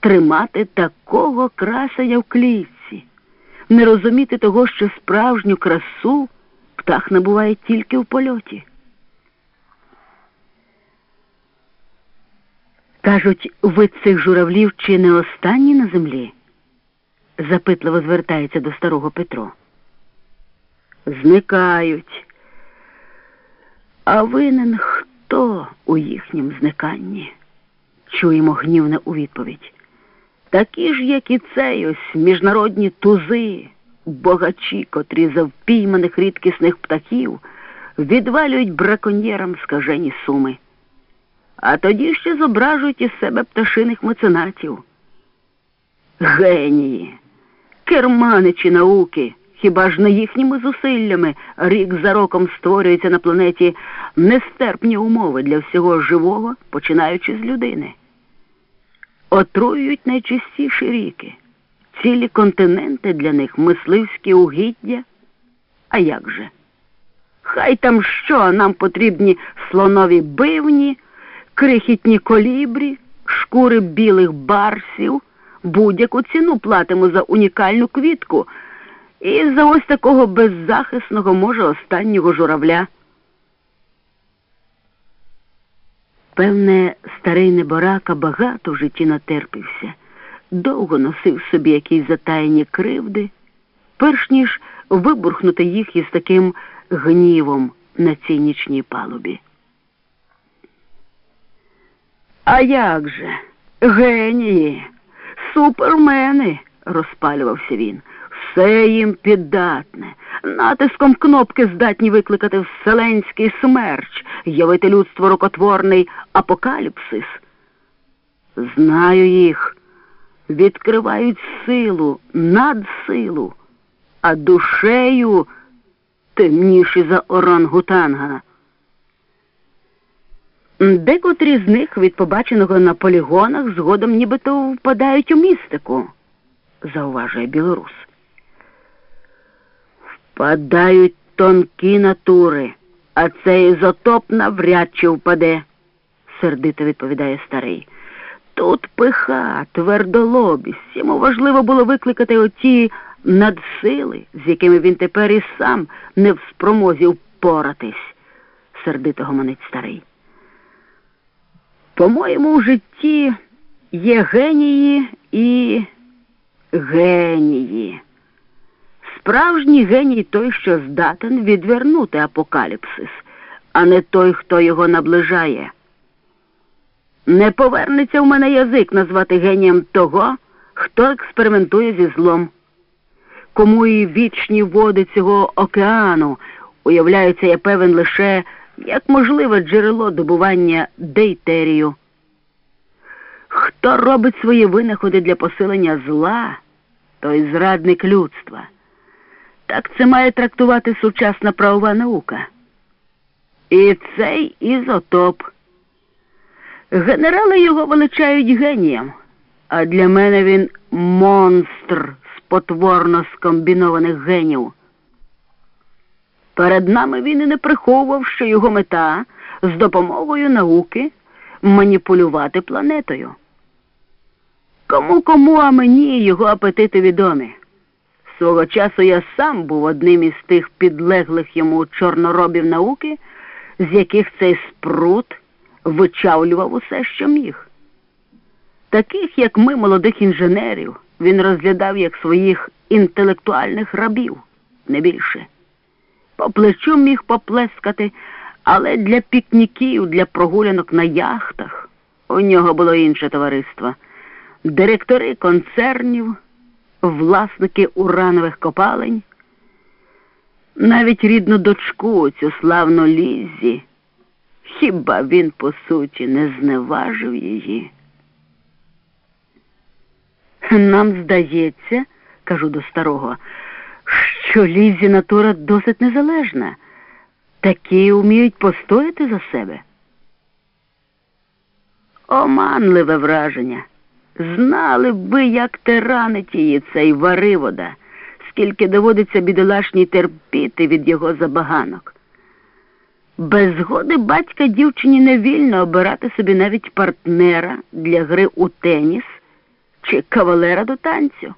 тримати такого красення в клітці, не розуміти того, що справжню красу птах набуває тільки в польоті. Кажуть, ви цих журавлів чи не останні на землі? запитливо звертається до старого Петро. Зникають. А винен хто у їхнім зниканні? Чуємо гнівне у відповідь. Такі ж, як і цей ось міжнародні тузи, богачі, котрі за впійманих рідкісних птахів відвалюють браконьєрам скажені суми. А тоді ще зображують із себе пташиних меценатів. Генії, керманичі науки, хіба ж не їхніми зусиллями рік за роком створюються на планеті нестерпні умови для всього живого, починаючи з людини. Отруюють найчистіші ріки, цілі континенти для них мисливські угіддя. А як же? Хай там що нам потрібні слонові бивні крихітні колібрі, шкури білих барсів, будь-яку ціну платимо за унікальну квітку і за ось такого беззахисного, може, останнього журавля. Певне, старий неборака багато в житті натерпився, довго носив собі якісь затаєні кривди, перш ніж вибурхнути їх із таким гнівом на цій нічній палубі. А як же? Генії, супермени, розпалювався він. Все їм піддатне. Натиском кнопки здатні викликати вселенський смерч, явити людство рукотворний апокаліпсис. Знаю їх, відкривають силу, надсилу, а душею темніші за орангутанга. Декотрі з них від побаченого на полігонах згодом нібито впадають у містику, зауважує білорус. Впадають тонкі натури, а цей ізотоп навряд чи впаде, сердито відповідає старий. Тут пиха, твердолобість. Йому важливо було викликати оті надсили, з якими він тепер і сам не в спромозі впоратись, сердито гомонить старий. По-моєму, в житті є генії і генії. Справжній геній той, що здатен відвернути апокаліпсис, а не той, хто його наближає. Не повернеться в мене язик назвати генієм того, хто експериментує зі злом, кому і вічні води цього океану уявляються, я певен, лише як можливе джерело добування дейтерію. Хто робить свої винаходи для посилення зла, той зрадник людства. Так це має трактувати сучасна правова наука. І цей ізотоп. Генерали його величають генієм, а для мене він монстр з потворно скомбінованих генів. Перед нами він і не приховував, що його мета з допомогою науки маніпулювати планетою. Кому кому, а мені його апетити відомі. Свого часу я сам був одним із тих підлеглих йому чорноробів науки, з яких цей спрут вичавлював усе, що міг. Таких, як ми, молодих інженерів, він розглядав як своїх інтелектуальних рабів, не більше. По плечу міг поплескати, але для пікніків, для прогулянок на яхтах у нього було інше товариство. Директори концернів, власники уранових копалень, навіть рідну дочку, цю славну Лізі, хіба він, по суті, не зневажив її? Нам здається, кажу до старого, що Лізі натура досить незалежна. Такі вміють постояти за себе. Оманливе враження. Знали б ви, як тиранить її цей варивода, скільки доводиться бідолашній терпіти від його забаганок. Без згоди батька дівчині не вільно обирати собі навіть партнера для гри у теніс чи кавалера до танцю.